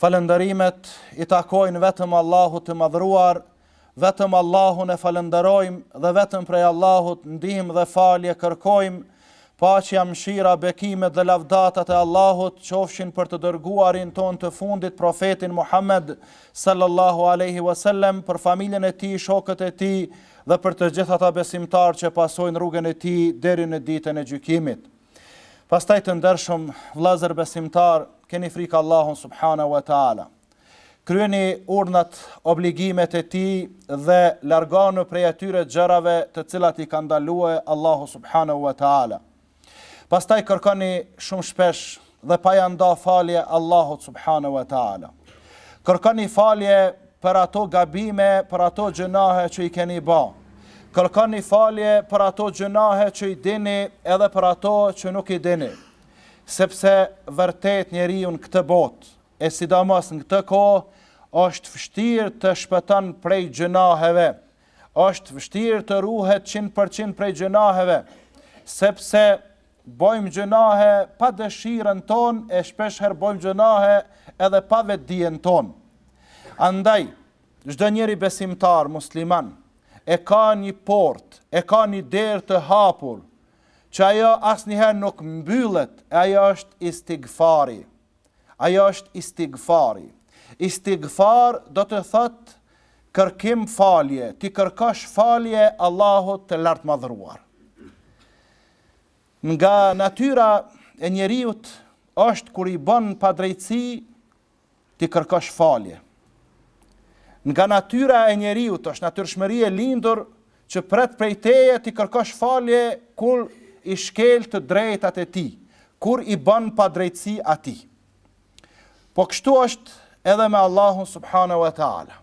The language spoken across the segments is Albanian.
Falënderimet i takojnë vetëm Allahut të Madhëruar, vetëm Allahun e falënderojmë dhe vetëm prej Allahut ndihmë dhe falje kërkojmë, paqja, mëshira, bekimet dhe lavdatat e Allahut qofshin për të dërguarin tonë të fundit Profetin Muhammed sallallahu alaihi wasallam për familjen e tij, shokët e tij dhe për të gjithë ata besimtarë që pasojnë rrugën e tij deri në ditën e gjykimit. Pastaj të ndershëm vëllezër besimtarë, keni frikë Allahun subhanahu wa taala. Kryeni urnat, obligimet e tij dhe largonu prej atyre gjërave të cilat i ka ndalue Allahu subhanahu wa taala. Pastaj kërkoni shumë shpesh dhe pa ja nda falje Allahut subhanahu wa taala. Kërkoni falje për ato gabime, për ato gjënahe që i keni ba. Kërkoni falje për ato gjënahe që i dini edhe për ato që nuk i dini. Sepse vërtet njeriu në këtë botë, e sidomos në këtë kohë, është vështirë të shpëton prej gjënaheve, është vështirë të ruhet 100% prej gjënaheve, sepse Bëjmë gjynahe pa dëshirën tonë e shpeshherë bëjmë gjynahe edhe pa vetëdijen tonë. Andaj, çdo njeri besimtar musliman e ka një portë, e ka një derë të hapur, që ajo asnjëherë nuk mbyllet, e ajo është istighfari. Ajo është istighfari. Istighfar do të thotë kërkim falje, t'i kërkosh falje Allahut të lartëmadhëruar. Nga natyra e njeriut është kur i bën padrejtësi t'i kërkosh falje. Nga natyra e njeriut është natyrshmëri e lindur që pret prej teje t'i kërkosh falje kur i shkel të drejtat e tij, kur i bën padrejtësi atij. Po kështu është edhe me Allahun subhanahu wa taala.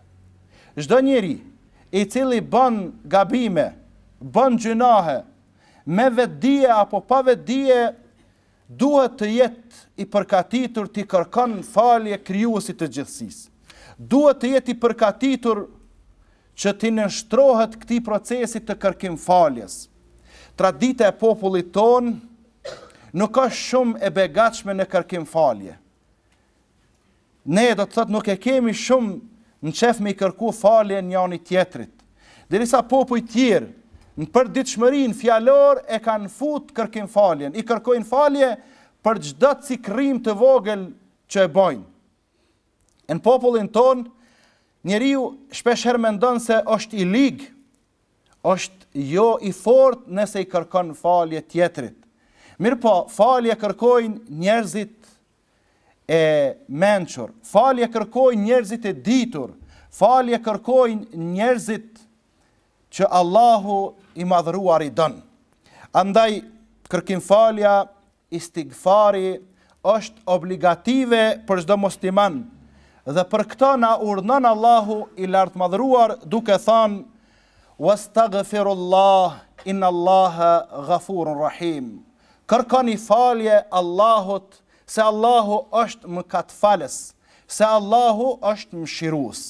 Çdo njeri i cili bën gabime, bën gjynahe me vetdije apo pa vetdije, duhet të jetë i përgatitur t'i kërkon falje krijuesit të gjithësisë. Duhet të jetë i përgatitur që t'i nënshtrohet këtij procesi të kërkim faljes. Tradita e popullit tonë nuk është shumë e begatshme në kërkim falje. Ne do të thotë nuk e kemi shumë në qejf me i kërku falje njani tjetrit. Derisa popuj tjerë, në përditshmërinë, fjalor e kanë fut kërkim faljen, i kërkojnë falje për çdo cikërrim të vogël që e bojnë. Në popullin tonë, njeriu shpesh herë mendon se është i lig, është jo i fort nëse i kërkon falje tjetrit. Mirëpo, falje kërkojnë njerëzit e mençur, falje kërkojnë njerëzit e ditur, falje kërkojnë njerëzit që Allahu i madhëruar i don. Andaj, kërkim falja Istigfari është obligative për çdo musliman dhe për këtë na urdhënon Allahu i lartmadhëruar duke thënë Wastaghfirullah inna Allaha ghafurun rahim. Kërkoni falje Allahut se Allahu është mëkatfalës, se Allahu është mëshirues.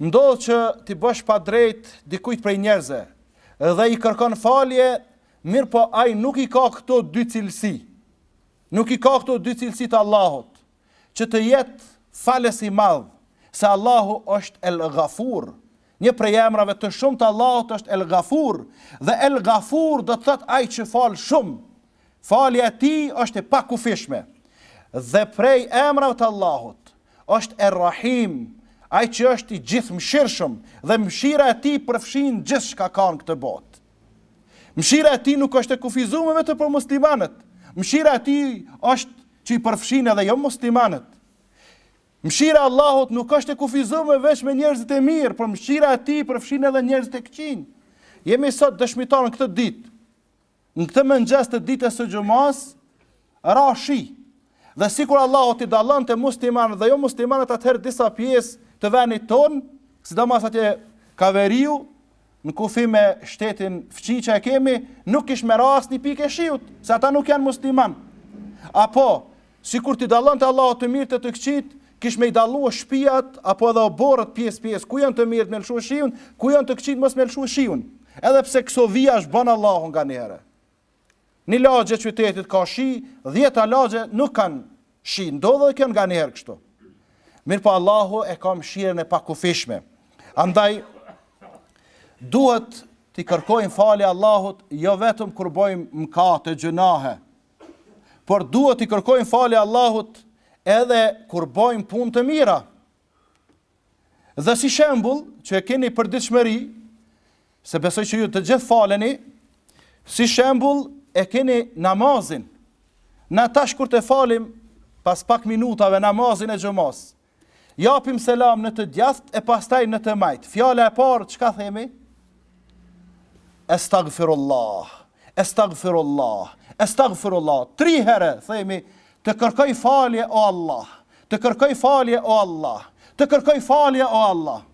Ndodh që t'i bësh padrejt dikujt prej njerëzve dhe i kërkon falje Mirëpo ai nuk i ka këto dy cilësi. Nuk i ka këto dy cilësi të Allahut, që të jetë falës i madh, se Allahu është El Ghafur. Një prej emrave të shumë të Allahut është El Ghafur, dhe El Ghafur do të thotë ai që fal shumë. Falja e tij është e pakufishme. Dhe prej emrave të Allahut është Er Rahim, ai që është i gjithëmëshirshëm dhe mëshira e tij përfshin gjithçka ka në këtë botë. Mëshira e tij nuk është e kufizume vetëm për muslimanët. Mëshira e tij është që i përfshin edhe jo muslimanët. Mëshira e Allahut nuk është e kufizume veç me njerëzit e mirë, por mëshira e tij i përfshin edhe njerëzit e këqinj. Jemi sot dëshmitarë në këtë ditë. Në këtë mëngjes të ditës së xhumas, Ra shi. Dhe sikur Allahu t'i dallonte muslimanët dhe jo muslimanët atëherë disa pjesë të vendit tonë, sidomos atje ka veriu, në kufi me shtetin fqinj që e kemi, nuk ish me ra as një pikë shi, se ata nuk janë muslimanë. Apo, sikur t'i dallonte Allahu të mirët e të këqijtë, kish me i dallu shpijat, apo edhe oborret pjesë pjesë, ku janë të mirët me lëshu shiun, ku janë të këqijtë mos me lëshu shiun. Edhe pse kësi soji e bon Allahu nganjëherë. Një lagje qytetit ka shi, tjetra lagje nuk ka shi, ndodh edhe kjo nganjëherë kështu. Mirëpo Allahu e ka mshirën e pakufishme. Andaj, duhet t'i kërkojmë falje Allahut, jo vetëm kur bojmë mkate gjynahe, por duhet t'i kërkojmë falje Allahut edhe kur bojmë punë të mira. Dhe si shembull, që e keni përditshmëri, se besoj që ju të gjithë faleni, si shembull e keni namazin. Na tash kur ta falim pas pak minutave namazin e xhumas. Japim selam në të djathtë e pastaj në të majtë. Fjala e parë çka themi? Estagfirullah, Estagfirullah, Estagfirullah, tri herë themi, të kërkoj falje o Allah, të kërkoj falje o Allah, të kërkoj falje o Allah.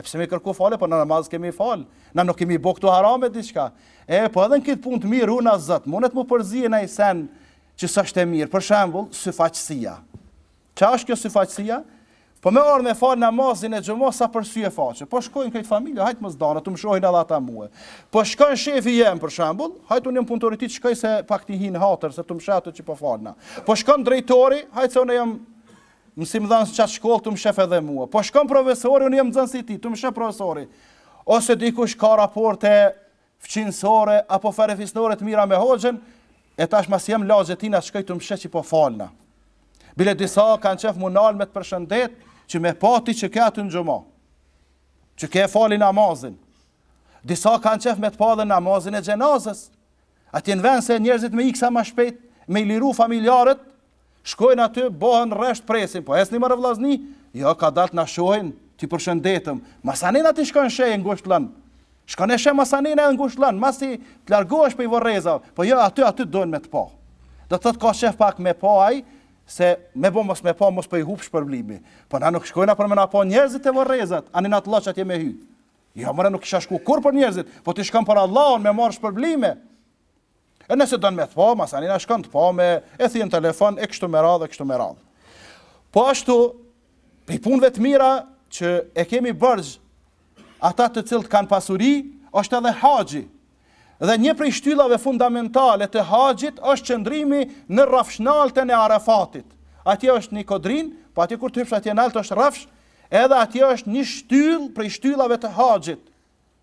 E pse me kërku falje, po na namaz kemi falë, na nuk kemi bo këtu harame diçka. E, po edhe në këtë punë të mirë, unë e zot, munet m'u përzie naj sen që s'është e mirë, për shembul, syfaqësia. Ça është kjo syfaqësia? Po me ardhë me falë namazin e xhumas sa për sy e faqe. Po shkojnë këta familja, hajt mos t'dana, të më shohin edhe ata mu. Po shkon shefi jem për shembull, hajt unë jam punëtor i tij t'shkoj se pak ti hinë hatër, se të më sheh që po falna. Po shkon drejtori, hajt se unë jam mësimdhënës n'qat shkollë, të më shef edhe mu. Po shkon profesori, unë jam nxënës i tij, të më shef profesori. Ose dikush ka raporte fqinësore apo farefisnore të mira me hoxhën, e tash masi jem n'lagje t'tina t'shkoj të më sheh që po falna. Bile disa kanë qef mu nalë me të përshëndet, që me pati që ke aty në xhuma, që ke falë namazin. Disa kanë qef me të pa edhe n'namazin e xhenazës. Atje në vend se njerëzit me ik sa ma shpejt, me i liru familjarët, Shkojnë aty, bëhen rresht presin, po ecni more vllazni, jo ka dalë të na shohin, t'i përshëndetim. Masanena ti shkon n'shpi e ngushllon. Shkon e sheh masanena e ngushllon, masi të largohesh prej vorrezave, po jo aty aty dojn me të pa. Do të thotë ka qef pak me pa ai, se me bë mos me pa mos po i hub shpërblimi. Po na nuk shkojna për me na pa njerëzit te vorrezat, ani na n'lloç atje me hy. Jo, more nuk kisha shku kurrë për njerëzit, po ti shkon për Allahun me marr shpërblime. E nëse don me të pa, masanena shkon te pamja, e thirr në telefon e kështu me radhë, e kështu me radhë. Po ashtu, prej punëve të mira që i kemi borxh ata të cilët kanë pasuri, është edhe haxhi. Dhe një prej shtyllave fundamentale të haxhit është qëndrimi në rrafshnaltën e Arafatit. Atje është një kodrinë, po atje kur të hypsh atje naltë është rrafsh, edhe atje është një shtyllë prej shtyllave të haxhit.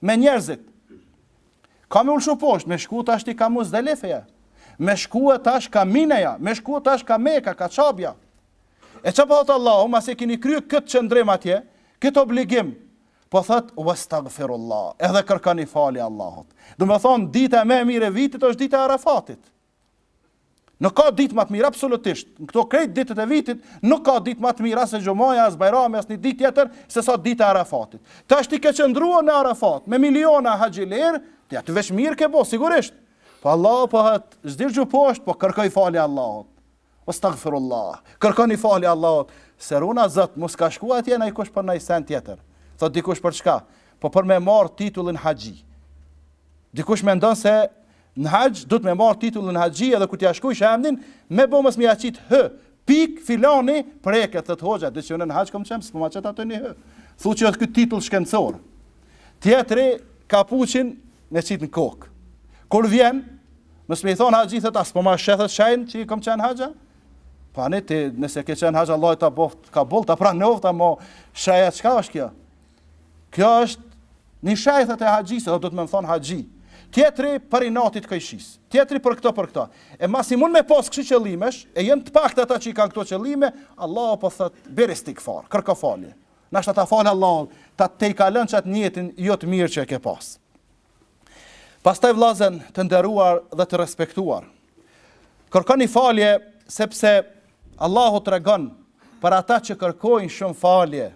me njerëzit. Ka me u lshu poshtë, me shku tash ti ka Muzdelifeja. Me shku tash ka Mineja, me shku tash ka Meka, ka Qabja. E ça po thotë Allahu, masi e kini kry këtë qëndrim atje, këtë obligim, po thotë, vestagfirullah, edhe kërkoni falje Allahut. Domethonë, dita ma e mirë e vitit është dita e Arafatit. Nuk ka ditë ma të mirë absolutisht. Në këto krejt ditët e vitit nuk ka ditë ma të mirë as Xhumaja, as Bajrami, as një ditë tjetër se sa dita e Arafatit. Tash ti ke qëndruar në Arafat me miliona haxhilerë, ti aty veç mirë ke bo, sigurisht. Po Allahu po thot, zdirgju poshtë, po kërkoji falje Allahut. Wastaghfirullah. Kërkoni falje Allahut, se runa Zot mos ka shku atje najkush për naj sen tjetër. Thot dikush për çka? Po për me marr titullin haxhi. Dikush mendon se në haxh duhet me marr titullin haxhi edhe kur t'ia shkrujsh emnin, me bo mos me ia qit h. Pik filani preket thot hoxha, do të në haxh kom qen, s'po ma qet atë h. Thu që është ky titull shkencor. Tjetri kapuçin me qit në kokë. Kur vjen Mos me i thon haxhi thot a s'po ma sheh thot shajn qi kam qen n'haxh a. Po ne ti nëse ke qen n'haxh Allah ta boft kabull ta pranoft ama shaja çka është kjo? Kjo është një shaj thot e haxhisë do të më thon haxhi. Tjetri për inati t'kojshisë. Tjetri për këto për këto. E masi mund me pas kështu qëllimesh, e janë të paktë ata që i kanë këto qëllime, Allahu po thot bën istighfar, kërko falje. Nashta ta fal Allahu, ta tejkalon qat nijetin jo të mirë që e ke pas. Pastaj vllazen të nderuar dhe të respektuar. Kërkoni falje sepse Allahu tregon për ata që kërkojnë shumë falje,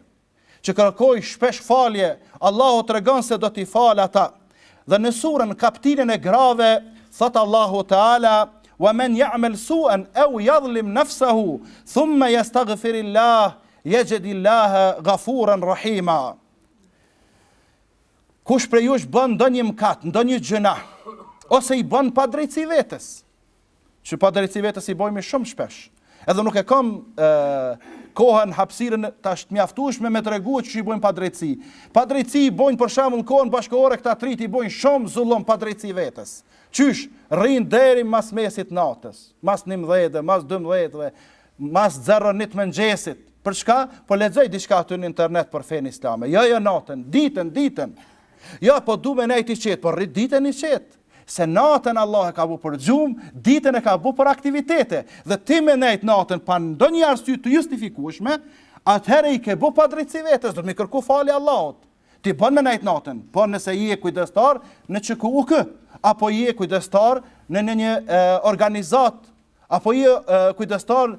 që kërkojnë shpesh falje, Allahu tregon se do t'i falë ata. Dhe në surën Kaptinën e Grave thot Allahu Teala wa man ya'mal su'an aw yadhlim nafsahu thumma yastaghfirillah yajidillah ghafuran rahima. Kush prej jush bën ndonjë mëkat, ndonjë gjynah, ose i bën padrejtësi vetes. Që padrejtësi vetes i bëjmë shumë shpesh. Edhe nuk e kam ë kohën, hapësirën tash të mjaftueshme me tregue që i bëjmë padrejtësi. Padrejtësi i bëjnë për shembull kohën bashkëkohore këta t'ritë i bëjnë shumë zullum padrejtësi vetes. Qysh rrin deri mas mesit natës, mas 11-ve, mas 12-ve, Mas zero një të mëngjesit. Për çka? Po lexoj diçka aty në internet për fenë islame. Jo, jo natën, ditën, ditën. Jo, po du me nejt i qetë, po rri ditën i qetë. Se natën Allah e ka bu për gjumë, ditën e ka bu për aktivitete. Dhe ti me nejt natën, pa ndonjë arsye të justifikushme, atëhere i ke bu padrejtësi vetes, do të m'i kërku falje Allahut. Ti bën me nejt natën, po nëse je kujdestar në QKUK, apo je kujdestar në një një e, organizat apo je kujdestar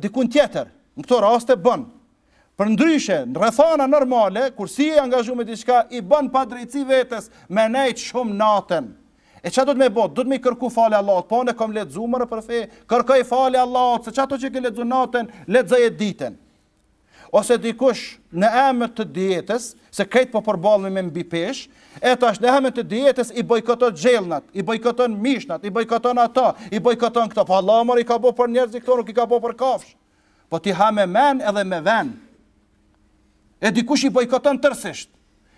dikun tjetër, në këto raste bën. Përndryshe, në rrethana normale, kur s'je angazhu me diçka, i bën padrejtësi vetes me nejtë shumë natën. E ça do të me bo? Do të me kërku falje Allahut, po unë kom lexu more për fe, kërkoj falje Allahut, se qato që ke lexu natën, lexoje ditën. ose dikush në emër të dietës, se krejt po përballemi me mbipeshë, e tash në emër të dietës i bojkoton gjellnat, i bojkoton mishnat, i bojkoton ato, i bojkoton këto. Po Allah mor i ka bo për njerëzi këto, nuk i ka bo për kafsh. Po ti ha me men edhe me ven. E dikush i bojkoton tërësisht.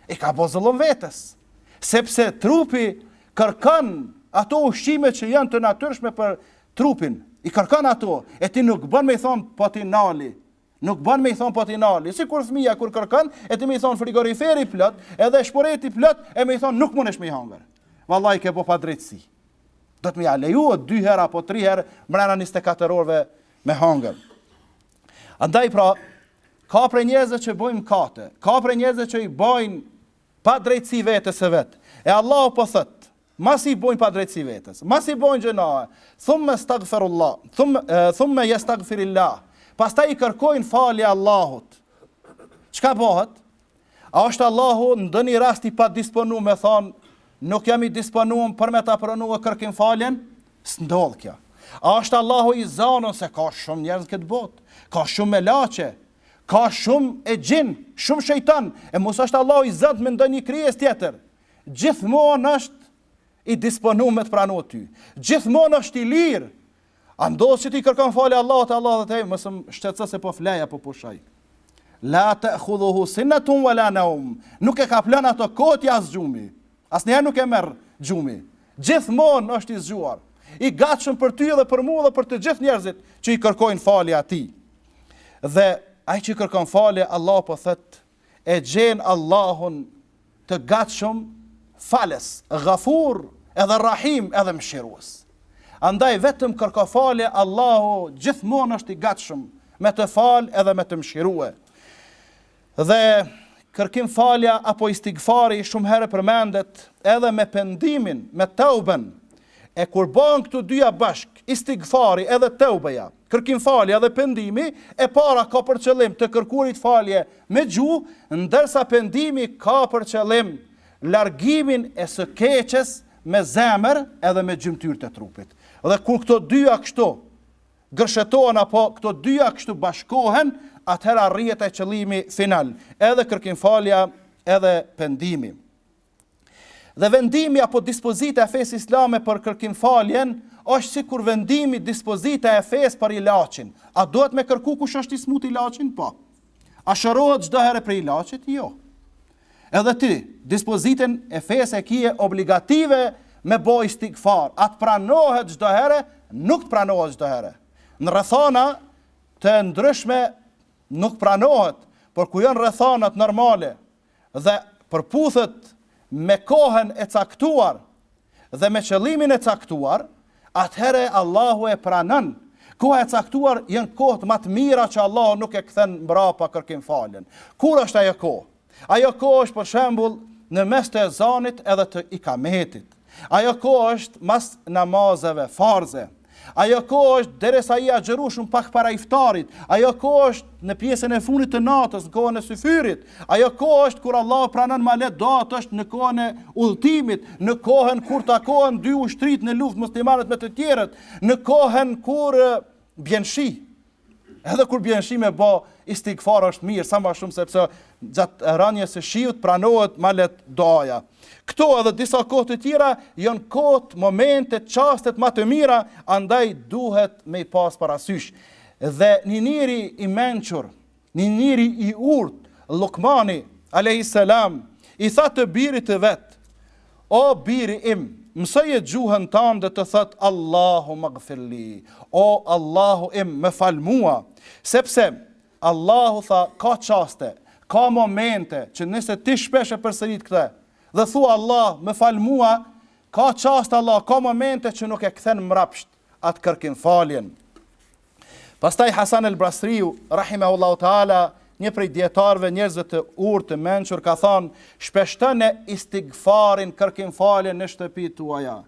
I ka bo zullum vetes, sepse trupi kërkon ato ushqime që janë të natyrshme për trupin, i kërkon ato, e ti nuk bën me i thonë po ti nali, nuk bën me i thonë po ti nali, sikur fëmija kur kërkon, e ti me i thonë frigoriferi plot, edhe shporeti plot, e me i thonë nuk mundesh me i hangër. Vallahi ke bo padrejtësi. Do të me ja lejue dy herë apo tri herë mrena 24 orëve me hangër. Andaj pra, ka prej njerëzve që bëjnë mëkate, ka prej njerëzve që i bëjnë padrejtësi vetes së vet. E Allahu po thotë, masi i bëjnë padrejtësi vetes, masi bëjnë gjynahe, thumme stagfirullah, thumme jestagfirillah, pastaj i kërkojnë falje Allahut. Çka bëhet? A është Allahu ndonjë rast i padisponu me thonë nuk jam i disponun për me ta pranuar kërkim faljen? S'ndodh kjo. A është Allahu i zanun se ka shumë njerëz këtë botë, ka shumë melaqe, ka shumë exhin, shumë shejtan, e mos është Allahu i zanë me ndonjë krijesë tjetër. Gjithmonë është i disponu me të pranu ty. Gjithmonë është i lirë A ndodh që ti i kërkon falje Allahut, Allahu thotë, mos më shqetëso se po flej apo pushoj. La ta'khudhuhu sinatun wala nawm. Nuk e kaplon atë kotja as gjumi. Asnjëherë nuk e merr gjumi. Gjithmonë është i zgjuar. I gatshëm për ty dhe për mua dhe për të gjithë njerëzit që i kërkojnë falje atij. Dhe ai që i kërkon falje, Allahu po thot e gjen Allahun të Gatshëm Falës, Ghafur edhe Rahim edhe Mëshirues. Andaj vetëm kërko falje, Allahu gjithmonë është i Gatshëm me të falë edhe me të mëshirue. Dhe kërkim falja apo istigfari shumë herë përmendet edhe me pendimin, me tauben, E kur bëhen këto dyja bashkë, istigfari edhe teubeja, kërkimfalja dhe pendimi, e para ka për qëllim të kërkuarit falje me gjuhë, ndërsa pendimi ka për qëllim largimin e së keqes me zemër edhe me gjymtyrë të trupit. Dhe kur këto dyja kështu gërshetohen apo këto dyja kështu bashkohen, atëherë arrihet ai qëllimi final, edhe kërkimfalja edhe pendimi. Dhe vendimi apo dispozita e fesë islame për kërkimfaljen është sikur vendimi, dispozita e fesë për ilaçin. A duhet me kërku kush është i smutë ilaçin? Po. A shërohet çdo herë prej ilaçit? Jo. Edhe ti, dispozitën e fesë e kije obligative me bo istigfar. A të pranohet çdo herë? Nuk të pranohet çdo herë. Në rrethana të ndryshme nuk pranohet, por ku janë rrethanat normale, dhe përputhet me kohën e caktuar dhe me qëllimin e caktuar, atëherë Allahu e pranon. Koha e caktuar janë kohët më të mira që Allahu nuk e kthen mbrapa kërkim-faljen. Kur është ajo kohë? Ajo kohë është për shembull në mes të ezanit edhe të ikametit. Ajo kohë është mas namazeve farze. Ajo kohë është derisa je agjërueshëm pak para iftarit. Ajo kohë është në pjesën e fundit të natës, në kohën e syfyrit. Ajo kohë është kur Allah pranon ma lehtë duat është në kohën e udhëtimit, në kohën kur takohen dy ushtritë në luftë muslimanët me të tjerët, në kohën kur bjen shi. Edhe kur bjen shi me ba istigfar është mirë sa më shumë sepse gjatë rënies së shiut pranohet më lehtë duaja. Këto edhe disa kohë të tjera janë kohët, momentet, çastet më të mira, andaj duhet me i pas parasysh. Dhe një njeri i mençur, një njeri i urtë, Lukmani alayhis salam i tha të birit të vet, O biri im, mësoje gjuhën tande të thotë Allahumma ghfir li, O Allahu im, më fal mua. Sepse, Allahu tha, ka çaste, ka momente që nëse ti shpesh e përsërit këtë, dhe thua Allah, më fal mua, ka çaste Allah, ka momente që nuk e kthen mbrapsht atë kërkim-faljen. Pastaj Hasan el Basriu, rahimehullahu teala, një prej dijetarëve, njerëzve të urtë, të mençur, ka thënë, shpeshtoni istigfarin, kërkoni falje në shtëpitë tuaja.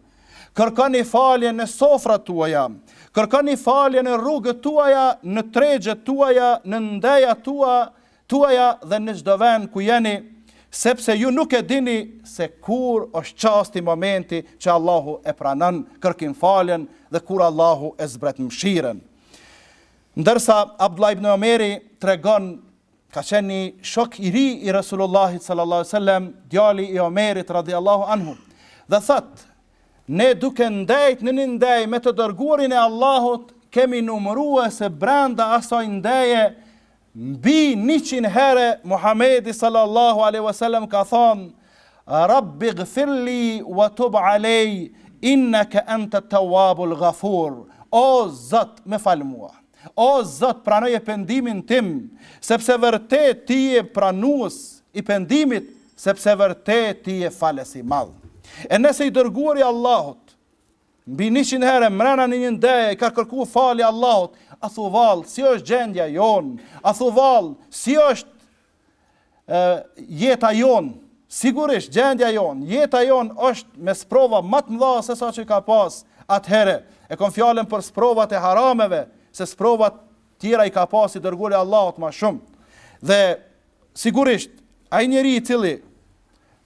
Kërkoni falje në sofrat tuaja. Kërkoni falje në rrugët tuaja, në tregjet tuaja, në ndejat tua, Tuaja dhe në çdo vend ku jeni, sepse ju nuk e dini se kur është çasti momenti që Allahu e pranon kërkimfaljen dhe kur Allahu e zbret mëshirën. Ndërsa Abdullah ibn Omeri tregon ka qenë një shok i ri i Resulullahit, sallallahu alaihi wasallam, djali i Omerit radhiyallahu anhu. Dhe thotë, ne duke ndejt në një ndejë me të dërguarin e Allahut, kemi numëruar se brenda asaj ndeje Mbi njëqind herë Muhamedi sallallahu alejhi ue selem ka thënë, Rabbighfir li wa tub alej, inneke ente tawwabul ghafur, O Zot, më fal mua. O Zot, pranoje pendimin tim, sepse vërtet Ti je Pranues i pendimit, sepse vërtet Ti je Falës i Madh. E nëse i Dërguari i Allahut, Mbi njëqind herë mrena në një ndeje ka kërku falje Allahut. A thu vallë, si është gjendja jonë? A thu vallë, si është e, jeta jonë? Sigurisht, gjendja jonë, jeta jonë është me sprova ma të mdha se sa që ka pas atëhere. E kom fjallën për sprovat e harameve, se sprovat tjera i ka pas i dërguri i Allahut ma shumë. Dhe, sigurisht, ai njeri i cili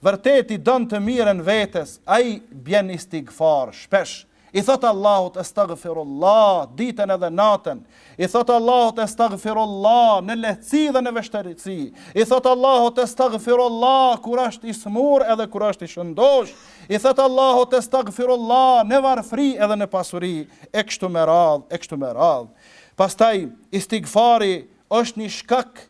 vërtet i don të mirën vetes, ai bjen istigfar shpesh, i thotë Allahut estagfirullah ditën edhe natën, i thotë Allahut estagfirullah në lehtësi dhe në vështërsi, i thotë Allahut estagfirullah kur është i smur edhe kur është i shëndosh, i thotë Allahut estagfirullah në varfëri edhe në pasuri, e kështu me radhë, e kështu me radhë. Pastaj istigfari është një shkak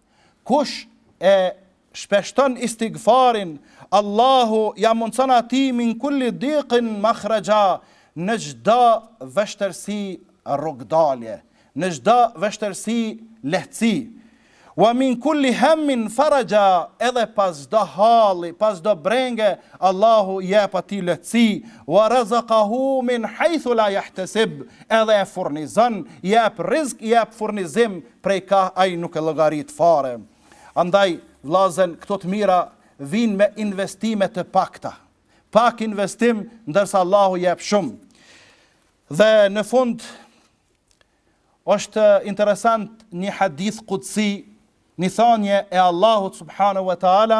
Kush e shpeshton istigfarin, Allahu ja mundëson atij min kulli diqin makhraja, në çdo vështërsi rrugëdalje, në çdo vështërsi lehtësi. Wa min kulli hammin faraja, edhe pas çdo halli, pas çdo brenge, Allahu i jep atij lehtësi. Wa razaqahu min haythu la yahtasib, edhe e furnizon, i jep rizk, i jep furnizim Prej kah ai nuk e llogarit fare. Andaj, vllazën, këto të mira vijnë me investime të pakta. Pak investim, ndërsa Allahu jep shumë. Dhe në fund, është interesant një hadith kudsi, një thanje e Allahut subhanehu ve teala,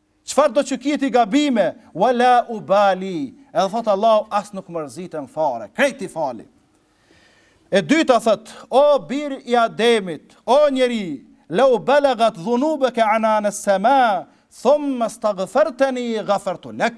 Çfarë do që ki ti gabime, wa la ubali, edhe thotë Allahu as nuk mërzitem fare, krejt t'i fali. E dyta thotë, o bir i Ademit, o njeri, lau balagat dhunubeke anane sema, thumme stagferteni gafertu lek.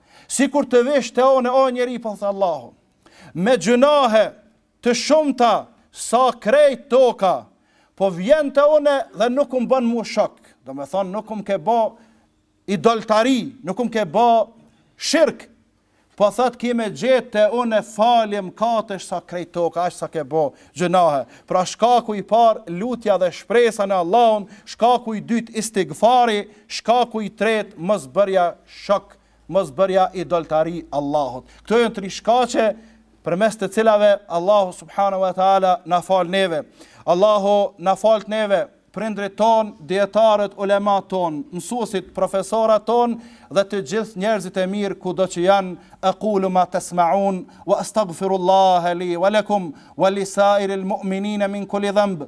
sikur të vish te unë o njeri, po thë Allahu, me gjynahe të shumta sa krejt toka, po vjen te unë dhe nuk më bon mu shok, domethonë nuk më ke bo idoltari, nuk më ke bo shirk, po thotë ki me gjetë te unë falje mkatesh sa krejt toka, aq sa ke bo gjynahe. Pra shkaku i parë lutja dhe shpresa në Allahun, shkaku i dytë istigfari, Shkaku i tretë mos bërja shok, mos bërja idoltari Allahut. Këto janë tri shkaqe përmes të cilave Allahu subhanahu wa taala na fal neve. Allahu na falt neve, prindrit tonë, dijetarët, ulemat tonë, mësuesit, profesorat tonë dhe të gjithë njerëzit e mirë kudo që janë. Aqulu ma tasma'un wa astaghfirullaha li wa lakum wa li sa'iril mu'minina min kulli dhanb.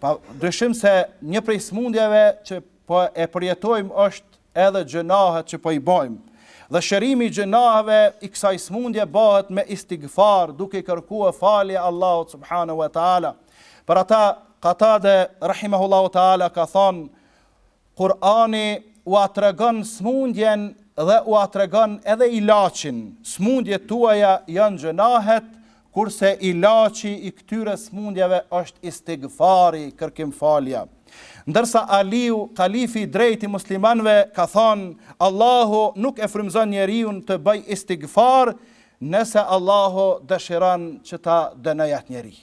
Pa dyshim se një prej smundjeve që po e përjetojmë është edhe gjënahet që po i bojmë. Dhe shërimi i gjënaheve i kësaj smundje bohet me istigfar duke i kërkue falje Allahut subhanahu wa ta'ala. Për ata, Katade, rahimahullahu ta'ala, ka thonë, Kur'ani ua tregon smundjen dhe ua tregon edhe ilaçin, smundjet tuaja janë gjynahet, kurse ilaçi i këtyre smundjeve është istigfari, kërkimfalja. Ndërsa Aliu, kalifi i drejtë i muslimanëve, ka thonë, Allahu nuk e frymëzon njeriun të bëjë istigfar nëse Allahu dëshiron që ta dënojë atë njeri.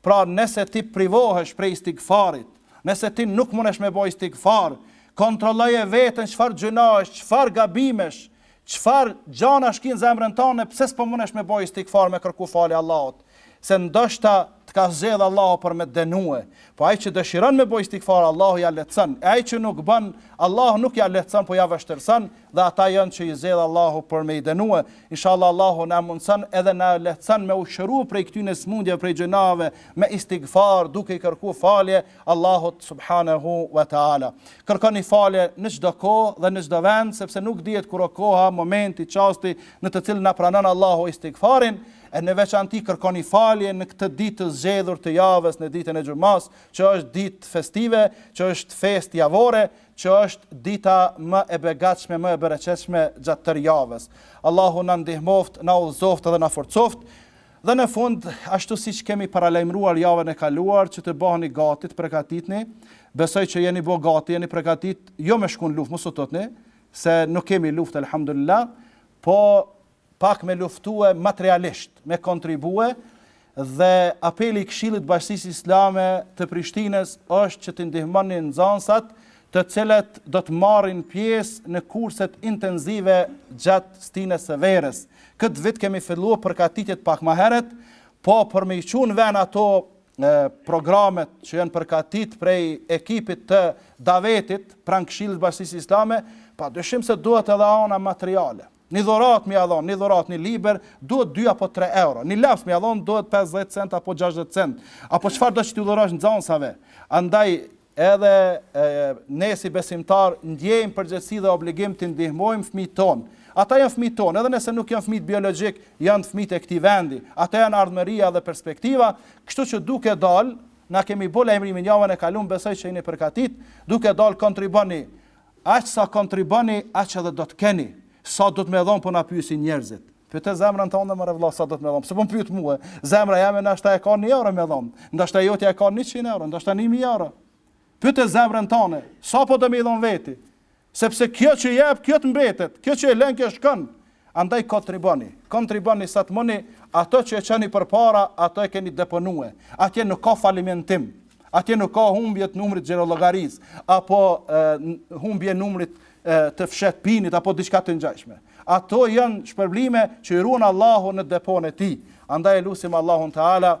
Pra nëse ti privohesh prej istigfarit, nëse ti nuk munesh me bo istigfar, kontrolloje veten çfar gjynahesh, çfar gabimesh, çfar gjanash ki në zemrën tane pse s'po munesh me bo istigfar me kërku falje Allahut, se ndoshta të ka zgjedh Allahu për me të denue, po ai që dëshiron me bo istigfar Allahu ja lehtëson, e ai që nuk bën Allahu nuk ja lehtëson po ja vështirëson, dhe ata janë që i zgjedh Allahu për me i denue, inshallah Allahu na mundëson edhe na lehtëson me u shëru prej këtyne smundjeve prej gjynaheve me istigfar duke i kërku falje Allahut subhanahu wa ta'ala kërkoni falje në çdo kohë dhe në çdo vend sepse nuk dihet kur o koha momenti çasti në të cilën na pranon Allahu istigfarin e në veçanti kërkoni falje në këtë ditë të zgjedhur të javës në ditën e xhumas që është ditë festive që është festë javore që është dita më e begatshme, më e bereqetshme gjatë tërë javës. Allahu na ndihmoftë, na udhëzoftë dhe na forcoftë. Dhe në fund, ashtu siç kemi paralajmëruar javën e kaluar që të bëheni gati, të përgaditni, besoj që jeni bo gati, jeni përgadit, jo me shku në luftë, mos u tutni, se nuk kemi luftë, elhamdulillah, po pak me luftue materialisht, me kontribue, dhe apeli i Këshillit të Bashkësisë Islame të Prishtinës është që të ndihmoni nxansat të cilët do të marrin pjesë në kurset intenzive gjatë stinës së verës. Këtë vit kemi fillu përgatitjet pak më herët, po për me i çu n'ven ato programet që janë përgatit prej ekipit të davetit pranë këshillit bashkësisë islame, pa dyshim se duhet edhe ana materiale. Një dhuratë me ia dhënë, një dhuratë, një libër, duhet dy apo tre euro. Një laps me ia dhënë, duhet pesëdhjetë cent apo gjashtëdhjetë cent, apo çfarëdo që t'i dhurosh nxënësave. Andaj, edhe ne si besimtarë, ndjejmë përgjegjësi dhe obligim t'i ndihmojmë fëmijët tonë. Ata janë fëmijët tonë, edhe nëse nuk janë fëmijët biologjikë, janë fëmijët e këtij vendi. Ata janë ardhmëria dhe perspektiva, kështu që duke dalë, na kemi bo lajmërimin javën e kaluar, besoj që jeni përgatitë, duke dalë kontriboni Aq sa kontriboni aq edhe do të keni. Sa do të me dhon po na pyesin njerëzit. Pyte zemrën tënde more vëlla sa do të me dhon. Pse po më pyet mua? Zemra jeme ndashta e ka një euro me dhon. Ndoshta jotja e ka njëqind euro, ndoshta një mijë euro. Pyte zemrën tënde, sa po do me dhon veti? Sepse kjo që jep, kjo të mbetet, kjo që e lën kjo shkon. Andaj kontriboni, kontriboni sa të muni, ato që e çoni përpara, ato e keni deponue. Atje nuk ka falimentim, atje nuk ka humbje të numrit xhirollogarisë, apo e, humbje numrit e, të fsheht pinit, apo diçka të ngjashme. Ato janë shpërblime që i ruan Allahu në depon e tij. Andaj e lusim Allahun teala,